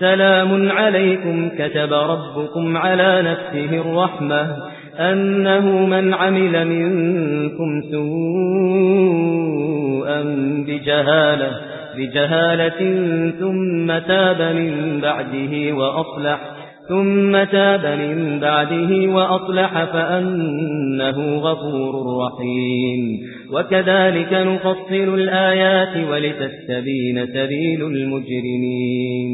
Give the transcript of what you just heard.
سلام عليكم كتب ربكم على نفسه الرحمة أنه من عمل منكم سوءا بجهالة, بجهالة ثم تاب من بعده وأصلح ثم تاب من بعده وأصلح فأنه غفور رحيم. وكذلك نفصل الآيات ولتستبين سبيل المجرمين.